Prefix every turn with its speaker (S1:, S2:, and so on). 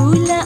S1: bulan